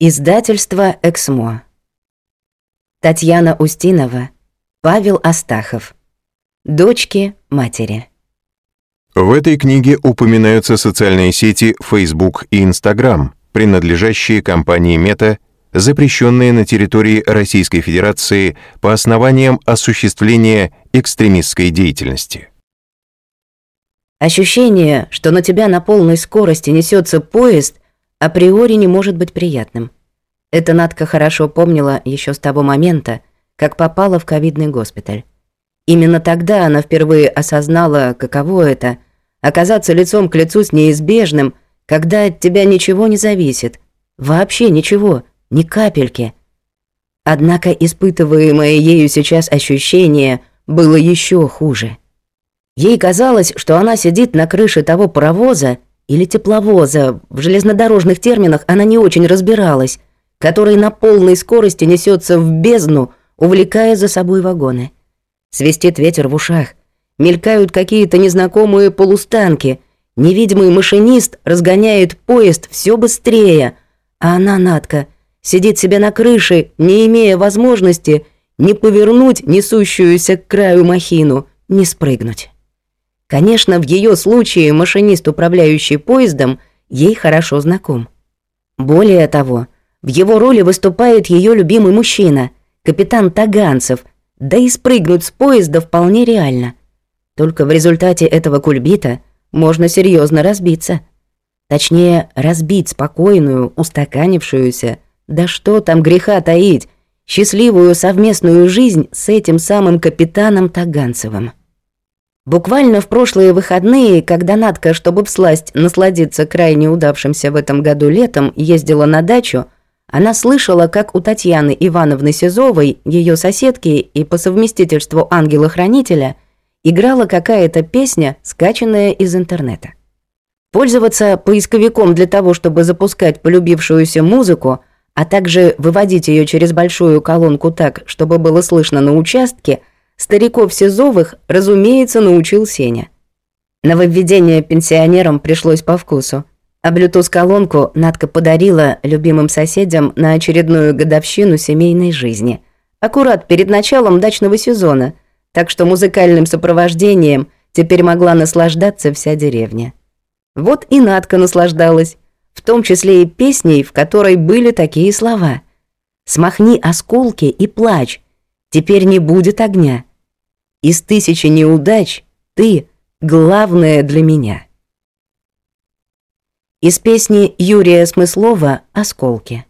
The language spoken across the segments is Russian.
Издательство «Эксмо». Татьяна Устинова, Павел Астахов. Дочки матери. В этой книге упоминаются социальные сети Facebook и Instagram, принадлежащие компании Meta, запрещенные на территории Российской Федерации по основаниям осуществления экстремистской деятельности. Ощущение, что на тебя на полной скорости несется поезд – априори не может быть приятным. Это Надка хорошо помнила еще с того момента, как попала в ковидный госпиталь. Именно тогда она впервые осознала, каково это — оказаться лицом к лицу с неизбежным, когда от тебя ничего не зависит. Вообще ничего, ни капельки. Однако испытываемое ею сейчас ощущение было еще хуже. Ей казалось, что она сидит на крыше того паровоза или тепловоза, в железнодорожных терминах она не очень разбиралась, который на полной скорости несется в бездну, увлекая за собой вагоны. Свистит ветер в ушах, мелькают какие-то незнакомые полустанки, невидимый машинист разгоняет поезд все быстрее, а она, Надка, сидит себе на крыше, не имея возможности ни повернуть несущуюся к краю махину, ни спрыгнуть. Конечно, в ее случае машинист, управляющий поездом, ей хорошо знаком. Более того, в его роли выступает ее любимый мужчина, капитан Таганцев, да и спрыгнуть с поезда вполне реально. Только в результате этого кульбита можно серьезно разбиться. Точнее, разбить спокойную, устаканившуюся, да что там греха таить, счастливую совместную жизнь с этим самым капитаном Таганцевым. Буквально в прошлые выходные, когда Надка, чтобы всласть насладиться крайне удавшимся в этом году летом, ездила на дачу, она слышала, как у Татьяны Ивановны Сизовой, ее соседки и по совместительству ангела-хранителя, играла какая-то песня, скачанная из интернета. Пользоваться поисковиком для того, чтобы запускать полюбившуюся музыку, а также выводить ее через большую колонку так, чтобы было слышно на участке – Стариков Сизовых, разумеется, научил Сеня. Нововведение пенсионерам пришлось по вкусу. А Bluetooth-колонку Надка подарила любимым соседям на очередную годовщину семейной жизни. Аккурат перед началом дачного сезона, так что музыкальным сопровождением теперь могла наслаждаться вся деревня. Вот и Надка наслаждалась, в том числе и песней, в которой были такие слова. «Смахни осколки и плачь, теперь не будет огня». Из тысячи неудач ты главное для меня. Из песни Юрия Смыслова «Осколки».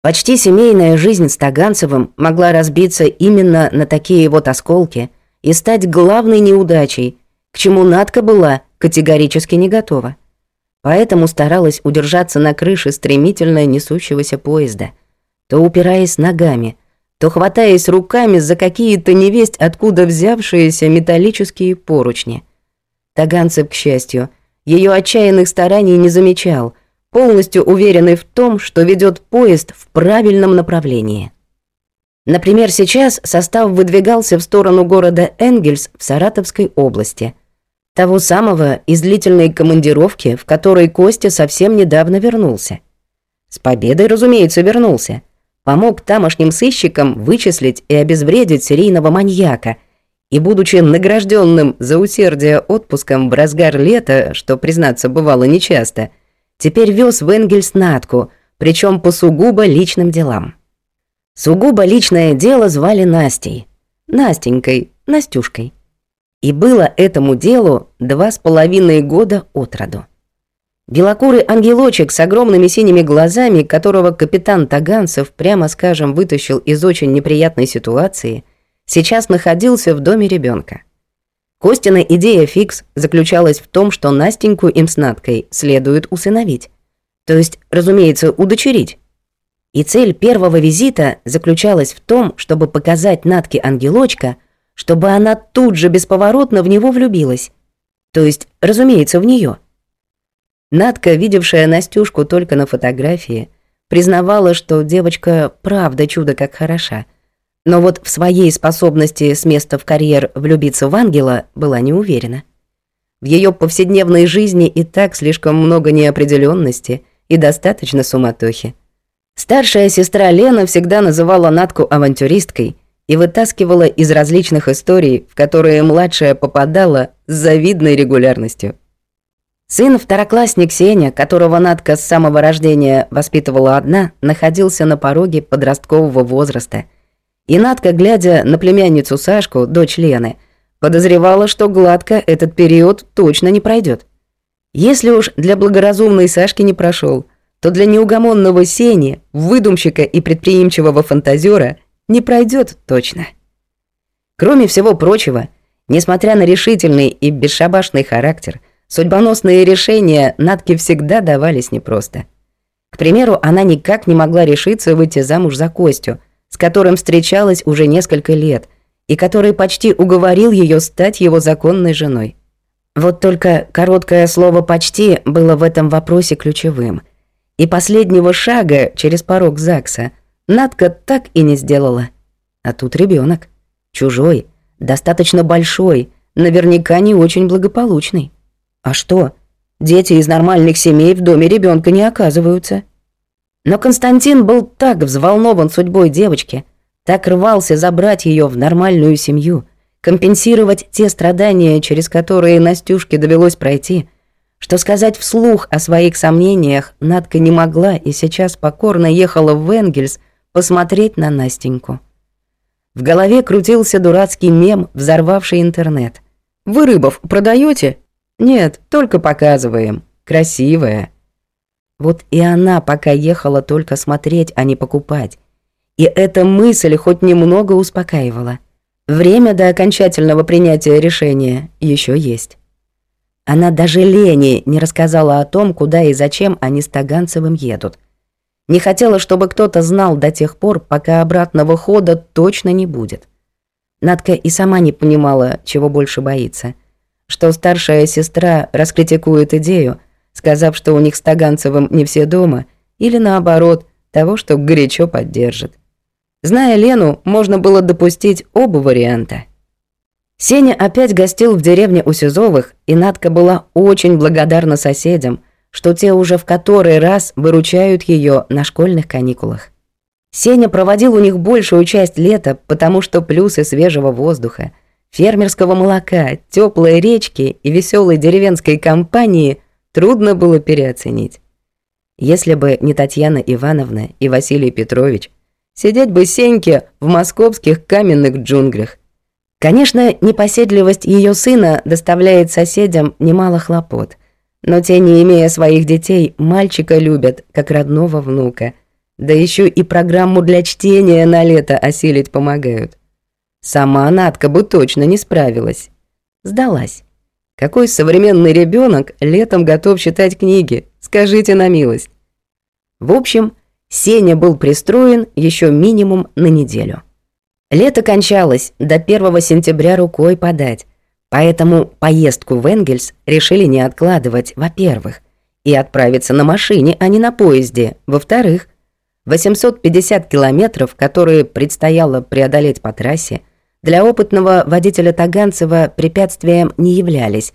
Почти семейная жизнь с Таганцевым могла разбиться именно на такие вот осколки и стать главной неудачей, к чему Надка была категорически не готова. Поэтому старалась удержаться на крыше стремительно несущегося поезда, то упираясь ногами – то хватаясь руками за какие-то невесть откуда взявшиеся металлические поручни. Таганцев, к счастью, ее отчаянных стараний не замечал, полностью уверенный в том, что ведет поезд в правильном направлении. Например, сейчас состав выдвигался в сторону города Энгельс в Саратовской области, того самого из длительной командировки, в которой Костя совсем недавно вернулся. С победой, разумеется, вернулся – помог тамошним сыщикам вычислить и обезвредить серийного маньяка. И будучи награжденным за усердие отпуском в разгар лета, что, признаться, бывало нечасто, теперь вез в Энгельс Натку, причем по сугубо личным делам. Сугубо личное дело звали Настей. Настенькой, Настюшкой. И было этому делу два с половиной года от роду. Белокурый ангелочек с огромными синими глазами, которого капитан Таганцев, прямо скажем, вытащил из очень неприятной ситуации, сейчас находился в доме ребенка. Костина идея фикс заключалась в том, что Настеньку им с Надкой следует усыновить. То есть, разумеется, удочерить. И цель первого визита заключалась в том, чтобы показать Натке ангелочка, чтобы она тут же бесповоротно в него влюбилась. То есть, разумеется, в нее. Надка, видевшая Настюшку только на фотографии, признавала, что девочка правда чудо как хороша. Но вот в своей способности с места в карьер влюбиться в ангела была не уверена. В ее повседневной жизни и так слишком много неопределенности, и достаточно суматохи. Старшая сестра Лена всегда называла Натку авантюристкой и вытаскивала из различных историй, в которые младшая попадала с завидной регулярностью. Сын второклассник Сеня, которого Натка с самого рождения воспитывала одна, находился на пороге подросткового возраста. И Натка, глядя на племянницу Сашку, дочь Лены, подозревала, что гладко этот период точно не пройдет. Если уж для благоразумной Сашки не прошел, то для неугомонного Сени, выдумщика и предприимчивого фантазера, не пройдет точно. Кроме всего прочего, несмотря на решительный и бесшабашный характер – Судьбоносные решения Натке всегда давались непросто. К примеру, она никак не могла решиться выйти замуж за Костю, с которым встречалась уже несколько лет, и который почти уговорил ее стать его законной женой. Вот только короткое слово «почти» было в этом вопросе ключевым. И последнего шага через порог ЗАГСа Надка так и не сделала. А тут ребенок, Чужой, достаточно большой, наверняка не очень благополучный. А что? Дети из нормальных семей в доме ребенка не оказываются. Но Константин был так взволнован судьбой девочки, так рвался забрать ее в нормальную семью, компенсировать те страдания, через которые Настюшке довелось пройти, что сказать вслух о своих сомнениях Надка не могла и сейчас покорно ехала в Энгельс посмотреть на Настеньку. В голове крутился дурацкий мем, взорвавший интернет. «Вы рыбов продаете? Нет, только показываем. Красивая. Вот и она пока ехала только смотреть, а не покупать. И эта мысль хоть немного успокаивала. Время до окончательного принятия решения еще есть. Она даже Лене не рассказала о том, куда и зачем они с Таганцевым едут. Не хотела, чтобы кто-то знал до тех пор, пока обратного хода точно не будет. Надка и сама не понимала, чего больше боится – что старшая сестра раскритикует идею, сказав, что у них с Таганцевым не все дома, или наоборот, того, что горячо поддержит. Зная Лену, можно было допустить оба варианта. Сеня опять гостил в деревне у Сизовых, и Надка была очень благодарна соседям, что те уже в который раз выручают ее на школьных каникулах. Сеня проводил у них большую часть лета, потому что плюсы свежего воздуха – фермерского молока, теплой речки и веселой деревенской компании трудно было переоценить. Если бы не Татьяна Ивановна и Василий Петрович, сидеть бы Сеньке в московских каменных джунглях. Конечно, непоседливость ее сына доставляет соседям немало хлопот, но те, не имея своих детей, мальчика любят, как родного внука. Да еще и программу для чтения на лето осилить помогают. Сама Натка бы точно не справилась. Сдалась. Какой современный ребенок летом готов читать книги? Скажите на милость. В общем, Сеня был пристроен еще минимум на неделю. Лето кончалось, до 1 сентября рукой подать. Поэтому поездку в Энгельс решили не откладывать, во-первых, и отправиться на машине, а не на поезде, во-вторых. 850 километров, которые предстояло преодолеть по трассе, для опытного водителя Таганцева препятствием не являлись,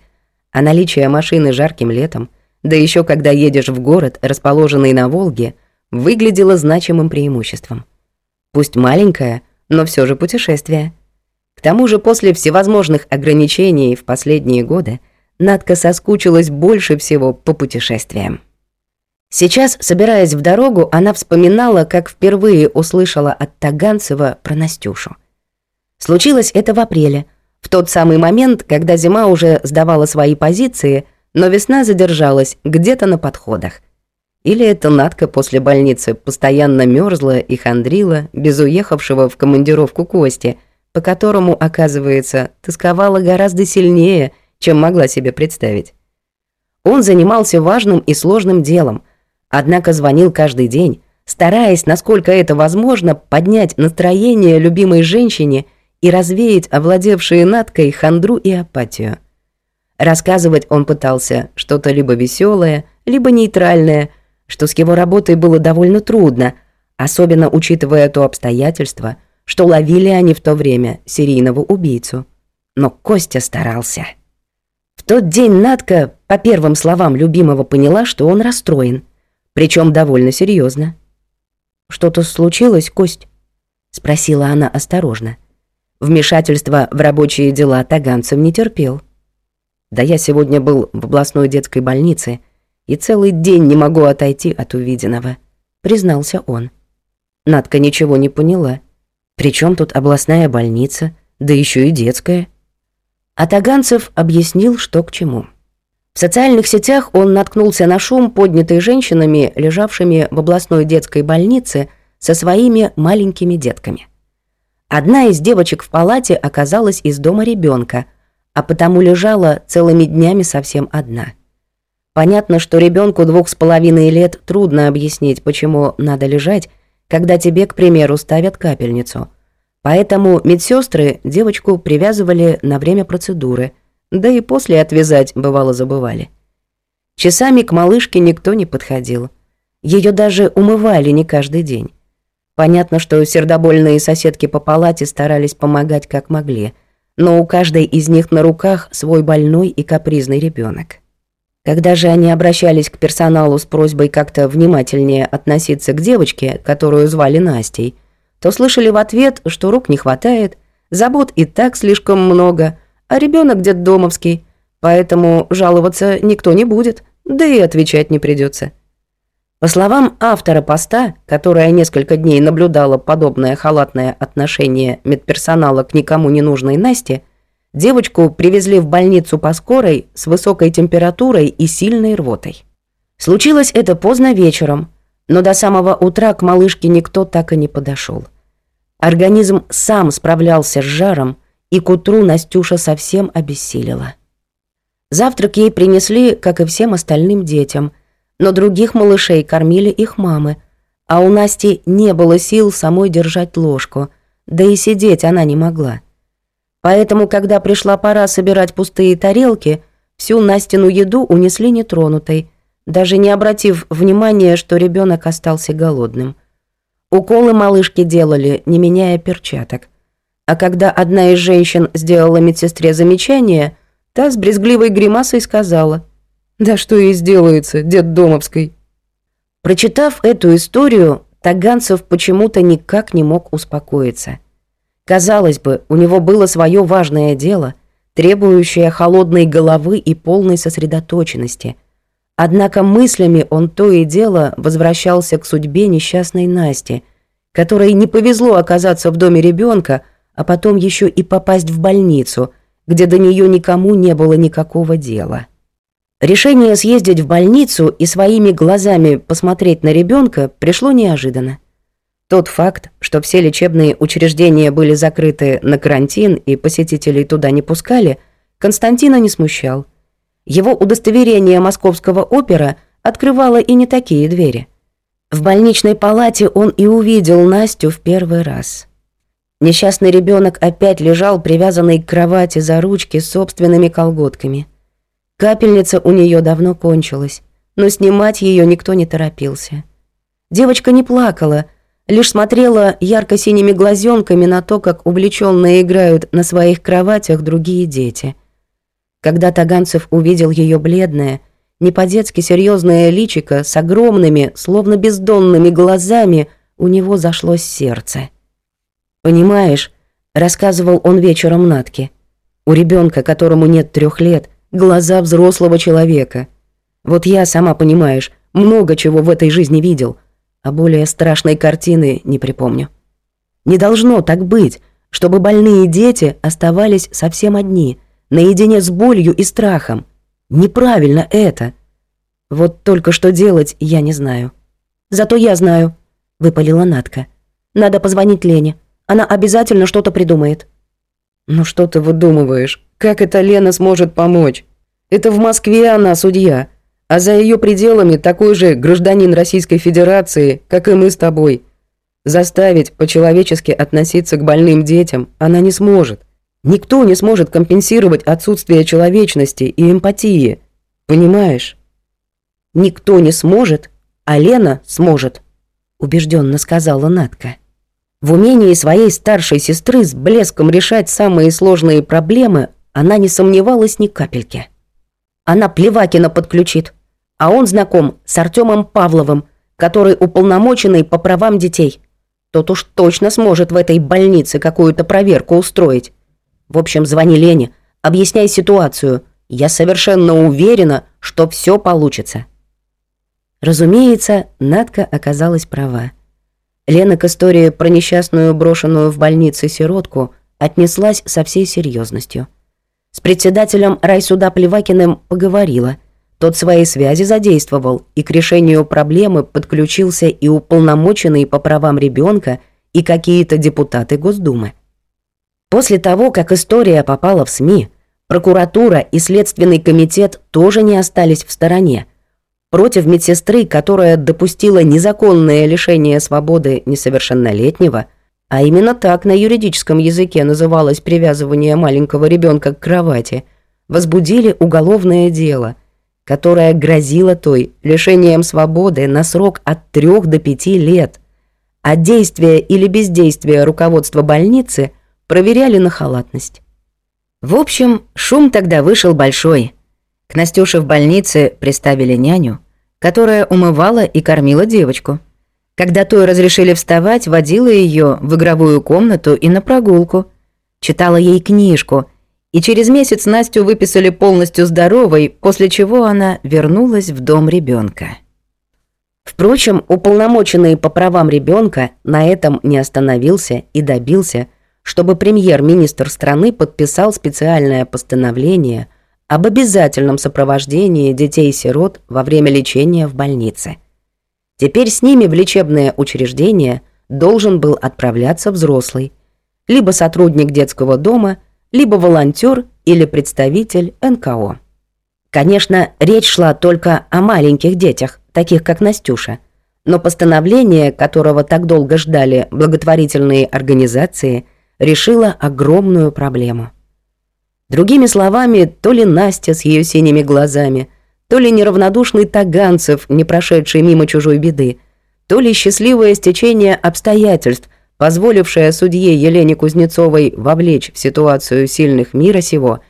а наличие машины жарким летом, да еще когда едешь в город, расположенный на Волге, выглядело значимым преимуществом. Пусть маленькое, но все же путешествие. К тому же после всевозможных ограничений в последние годы Надка соскучилась больше всего по путешествиям. Сейчас, собираясь в дорогу, она вспоминала, как впервые услышала от Таганцева про Настюшу. Случилось это в апреле, в тот самый момент, когда зима уже сдавала свои позиции, но весна задержалась где-то на подходах. Или эта Надка после больницы постоянно мерзла и хандрила без уехавшего в командировку Кости, по которому, оказывается, тосковала гораздо сильнее, чем могла себе представить. Он занимался важным и сложным делом, однако звонил каждый день, стараясь, насколько это возможно, поднять настроение любимой женщине и развеять овладевшие Надкой хандру и апатию. Рассказывать он пытался что-то либо веселое, либо нейтральное, что с его работой было довольно трудно, особенно учитывая то обстоятельство, что ловили они в то время серийного убийцу. Но Костя старался. В тот день Надка, по первым словам любимого, поняла, что он расстроен. Причем довольно серьезно. «Что-то случилось, Кость?» — спросила она осторожно. Вмешательство в рабочие дела Таганцев не терпел. «Да я сегодня был в областной детской больнице и целый день не могу отойти от увиденного», — признался он. Надка ничего не поняла. Причем тут областная больница, да еще и детская?» А Таганцев объяснил, что к чему. В социальных сетях он наткнулся на шум, поднятый женщинами, лежавшими в областной детской больнице со своими маленькими детками. Одна из девочек в палате оказалась из дома ребенка, а потому лежала целыми днями совсем одна. Понятно, что ребенку двух с половиной лет трудно объяснить, почему надо лежать, когда тебе, к примеру, ставят капельницу. Поэтому медсестры девочку привязывали на время процедуры – да и после отвязать бывало забывали. Часами к малышке никто не подходил. Ее даже умывали не каждый день. Понятно, что сердобольные соседки по палате старались помогать как могли, но у каждой из них на руках свой больной и капризный ребенок. Когда же они обращались к персоналу с просьбой как-то внимательнее относиться к девочке, которую звали Настей, то слышали в ответ, что рук не хватает, забот и так слишком много – а ребенок детдомовский, поэтому жаловаться никто не будет, да и отвечать не придется. По словам автора поста, которая несколько дней наблюдала подобное халатное отношение медперсонала к никому не нужной Насте, девочку привезли в больницу по скорой с высокой температурой и сильной рвотой. Случилось это поздно вечером, но до самого утра к малышке никто так и не подошел. Организм сам справлялся с жаром, и к утру Настюша совсем обессилила. Завтрак ей принесли, как и всем остальным детям, но других малышей кормили их мамы, а у Насти не было сил самой держать ложку, да и сидеть она не могла. Поэтому, когда пришла пора собирать пустые тарелки, всю Настину еду унесли нетронутой, даже не обратив внимания, что ребенок остался голодным. Уколы малышки делали, не меняя перчаток. А когда одна из женщин сделала медсестре замечание, та с брезгливой гримасой сказала «Да что ей сделается, дед Домовской?» Прочитав эту историю, Таганцев почему-то никак не мог успокоиться. Казалось бы, у него было свое важное дело, требующее холодной головы и полной сосредоточенности. Однако мыслями он то и дело возвращался к судьбе несчастной Насти, которой не повезло оказаться в доме ребенка, а потом еще и попасть в больницу, где до нее никому не было никакого дела. Решение съездить в больницу и своими глазами посмотреть на ребенка пришло неожиданно. Тот факт, что все лечебные учреждения были закрыты на карантин и посетителей туда не пускали, Константина не смущал. Его удостоверение московского опера открывало и не такие двери. В больничной палате он и увидел Настю в первый раз. Несчастный ребенок опять лежал привязанный к кровати за ручки собственными колготками. Капельница у нее давно кончилась, но снимать ее никто не торопился. Девочка не плакала, лишь смотрела ярко-синими глазенками на то, как увлеченно играют на своих кроватях другие дети. Когда Таганцев увидел ее бледное, не по-детски серьезное личико с огромными, словно бездонными глазами, у него зашлось сердце. «Понимаешь», — рассказывал он вечером Натке, «у ребенка, которому нет трех лет, глаза взрослого человека. Вот я, сама понимаешь, много чего в этой жизни видел, а более страшной картины не припомню. Не должно так быть, чтобы больные дети оставались совсем одни, наедине с болью и страхом. Неправильно это. Вот только что делать я не знаю. Зато я знаю, выпалила Натка. Надо позвонить Лене. Она обязательно что-то придумает». «Ну что ты выдумываешь? Как эта Лена сможет помочь? Это в Москве она судья, а за ее пределами такой же гражданин Российской Федерации, как и мы с тобой. Заставить по-человечески относиться к больным детям она не сможет. Никто не сможет компенсировать отсутствие человечности и эмпатии. Понимаешь? Никто не сможет, а Лена сможет, убежденно сказала Натка. В умении своей старшей сестры с блеском решать самые сложные проблемы она не сомневалась ни капельки. Она Плевакина подключит. А он знаком с Артемом Павловым, который уполномоченный по правам детей. Тот уж точно сможет в этой больнице какую-то проверку устроить. В общем, звони Лене, объясняй ситуацию. Я совершенно уверена, что все получится. Разумеется, Надка оказалась права. Лена к истории про несчастную брошенную в больнице сиротку отнеслась со всей серьезностью. С председателем райсуда Плевакиным поговорила. Тот свои связи задействовал, и к решению проблемы подключился и уполномоченный по правам ребенка, и какие-то депутаты Госдумы. После того, как история попала в СМИ, прокуратура и Следственный комитет тоже не остались в стороне – против медсестры, которая допустила незаконное лишение свободы несовершеннолетнего, а именно так на юридическом языке называлось привязывание маленького ребенка к кровати, возбудили уголовное дело, которое грозило той лишением свободы на срок от 3 до 5 лет, а действие или бездействие руководства больницы проверяли на халатность. В общем, шум тогда вышел большой. К Настюше в больнице приставили няню, которая умывала и кормила девочку. Когда той разрешили вставать, водила ее в игровую комнату и на прогулку. Читала ей книжку, и через месяц Настю выписали полностью здоровой, после чего она вернулась в дом ребенка. Впрочем, уполномоченный по правам ребенка на этом не остановился и добился, чтобы премьер-министр страны подписал специальное постановление об обязательном сопровождении детей-сирот во время лечения в больнице. Теперь с ними в лечебное учреждение должен был отправляться взрослый, либо сотрудник детского дома, либо волонтер или представитель НКО. Конечно, речь шла только о маленьких детях, таких как Настюша, но постановление, которого так долго ждали благотворительные организации, решило огромную проблему. Другими словами, то ли Настя с ее синими глазами, то ли неравнодушный Таганцев, не прошедший мимо чужой беды, то ли счастливое стечение обстоятельств, позволившее судье Елене Кузнецовой вовлечь в ситуацию сильных мира сего,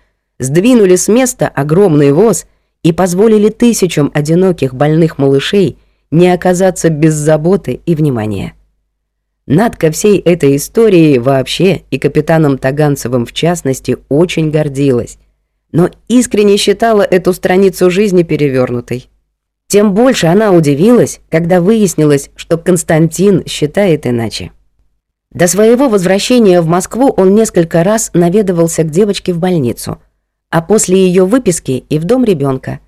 сдвинули с места огромный воз и позволили тысячам одиноких больных малышей не оказаться без заботы и внимания. Над ко всей этой истории вообще и капитаном Таганцевым в частности очень гордилась, но искренне считала эту страницу жизни перевернутой. Тем больше она удивилась, когда выяснилось, что Константин считает иначе. До своего возвращения в Москву он несколько раз наведывался к девочке в больницу, а после ее выписки и в дом ребенка.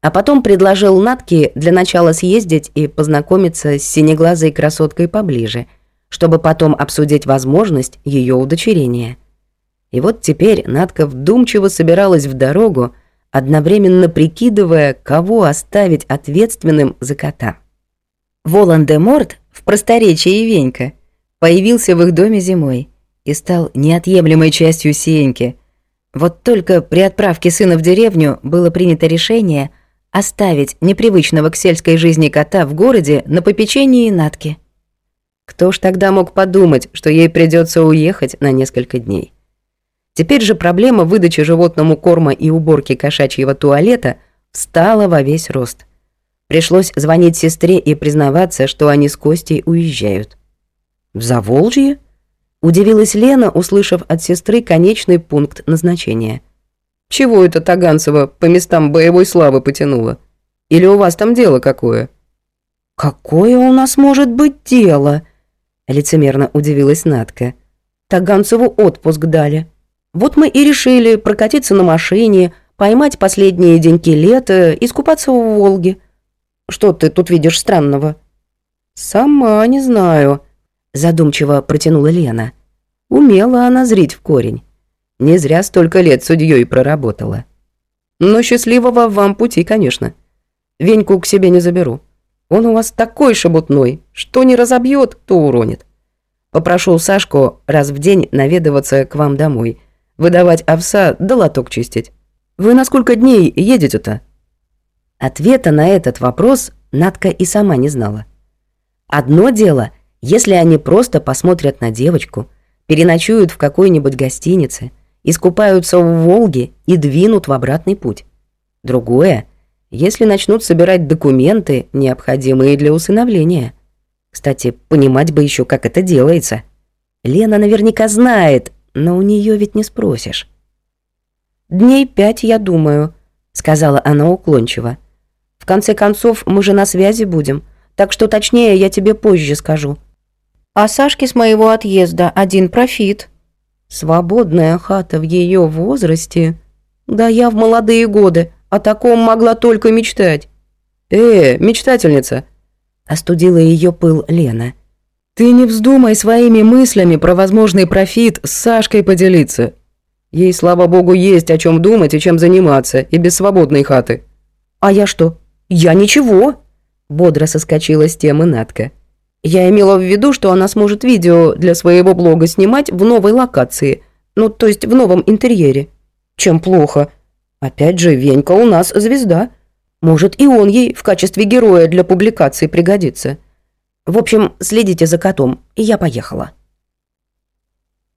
А потом предложил Натке для начала съездить и познакомиться с синеглазой красоткой поближе – чтобы потом обсудить возможность ее удочерения. И вот теперь Надка вдумчиво собиралась в дорогу, одновременно прикидывая, кого оставить ответственным за кота. Волан-де-Морт, в просторечии Венька, появился в их доме зимой и стал неотъемлемой частью Сеньки. Вот только при отправке сына в деревню было принято решение оставить непривычного к сельской жизни кота в городе на попечении Натки – кто ж тогда мог подумать, что ей придется уехать на несколько дней? Теперь же проблема выдачи животному корма и уборки кошачьего туалета встала во весь рост. Пришлось звонить сестре и признаваться, что они с Костей уезжают. «В Заволжье?» – удивилась Лена, услышав от сестры конечный пункт назначения. «Чего это Таганцева по местам боевой славы потянула? Или у вас там дело какое?» «Какое у нас может быть дело?» Лицемерно удивилась Натка. Таганцеву отпуск дали. Вот мы и решили прокатиться на машине, поймать последние деньки лета, искупаться в Волге. Что ты тут видишь странного? Сама не знаю, задумчиво протянула Лена. Умела она зрить в корень. Не зря столько лет судьей проработала. Но счастливого вам пути, конечно. Веньку к себе не заберу. Он у вас такой шебутной, что не разобьет, то уронит. Попрошу Сашку раз в день наведываться к вам домой, выдавать овса да лоток чистить. Вы на сколько дней едете-то?» Ответа на этот вопрос Надка и сама не знала. Одно дело, если они просто посмотрят на девочку, переночуют в какой-нибудь гостинице, искупаются в Волге и двинут в обратный путь. Другое — если начнут собирать документы, необходимые для усыновления. Кстати, понимать бы еще, как это делается. Лена наверняка знает, но у нее ведь не спросишь. «Дней пять, я думаю», — сказала она уклончиво. «В конце концов, мы же на связи будем, так что точнее я тебе позже скажу. А Сашке с моего отъезда один профит. Свободная хата в ее возрасте. Да я в молодые годы о таком могла только мечтать. Э, мечтательница, остудила ее пыл Лена. Ты не вздумай своими мыслями про возможный профит с Сашкой поделиться. Ей, слава богу, есть о чем думать и чем заниматься, и без свободной хаты. А я что? Я ничего. Бодро соскочила с темы Натка. Я имела в виду, что она сможет видео для своего блога снимать в новой локации, ну, то есть в новом интерьере. Чем плохо? Опять же, Венька у нас звезда. Может, и он ей в качестве героя для публикации пригодится. В общем, следите за котом, и я поехала.